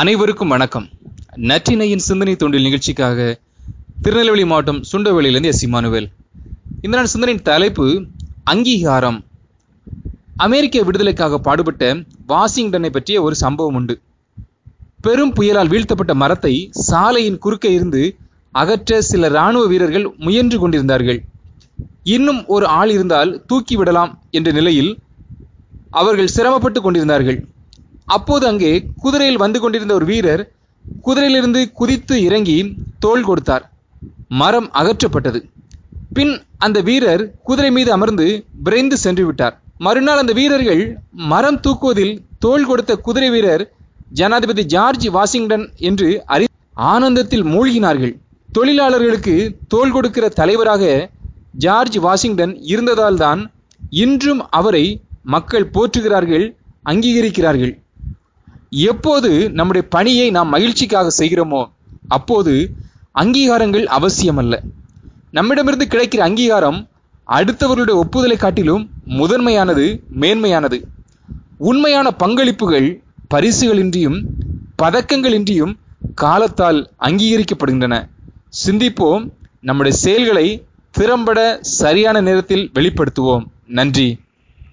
அனைவருக்கும் வணக்கம். நற்றினையின் சிந்தனை தோண்டில் நிகழ்ச்சிக்காக திருநெல்வேலி மாவட்டம் சுண்டவெளியிலிருந்து எஸ். இமானுவேல். இந்த நாள் சிந்தனையின் தலைப்பு அங்கீகாரம். அமெரிக்க விடுதலைக்காக பாடுபட்ட வாஷிங்டனை பற்றிய ஒரு சம்பவம் உண்டு. பெரும் புயலால் வீழ்த்தப்பட்ட மரத்தை சாலையின் குறுக்கே இருந்து அகற்ற சில இராணுவ வீரர்கள் முயன்று கொண்டிருந்தார்கள். இன்னும் ஒரு ஆள் இருந்தால் தூக்கி விடலாம் என்ற நிலையில் அவர்கள் சிரமப்பட்டு கொண்டிருந்தார்கள். அப்போது அங்கே குதிரையில் வந்து கொண்டிருந்த ஒரு வீரர் குதிரையிலிருந்து குதித்து இறங்கி தோல் கொடுத்தார். மரம் அகற்றப்பட்டது. பின் அந்த வீரர் குதிரை மீது அமர்ந்து விரைந்து சென்று விட்டார். மறுநாள் அந்த வீரர்கள் மரம் தூக்குவதில் தோல் கொடுத்த குதிரை வீரர் ஜனாதிபதி ஜார்ஜ் வாஷிங்டன் என்று அறி ஆனந்தத்தில் மூழ்கினார்கள். தொழிலாளர்களுக்கு தோல் கொடுக்கிற தலைவராக ஜார்ஜ் வாஷிங்டன் இருந்ததால்தான் இன்றும் அவரை மக்கள் போற்றுகிறார்கள் அங்கீகரிக்கிறார்கள். எப்போது நம்முடைய பணியை நாம் மகிழ்ச்சிக்காக செய்கிறோமோ அப்போது அங்கீகாரங்கள் அவசியமல்ல. நம்மிடமிருந்து கிடைக்கிற அங்கீகாரம் அடுத்தவர்களுடைய ஒப்புதலை காட்டிலும் முதன்மையானது மேன்மையானது. உண்மையான பங்களிப்புகள் பரிசுகளின்றியும் பதக்கங்களின்றியும் காலத்தால் அங்கீகரிக்கப்படுகின்றன. சிந்திப்போம் நம்முடைய செயல்களை திறம்பட சரியான நேரத்தில் வெளிப்படுத்துவோம். நன்றி.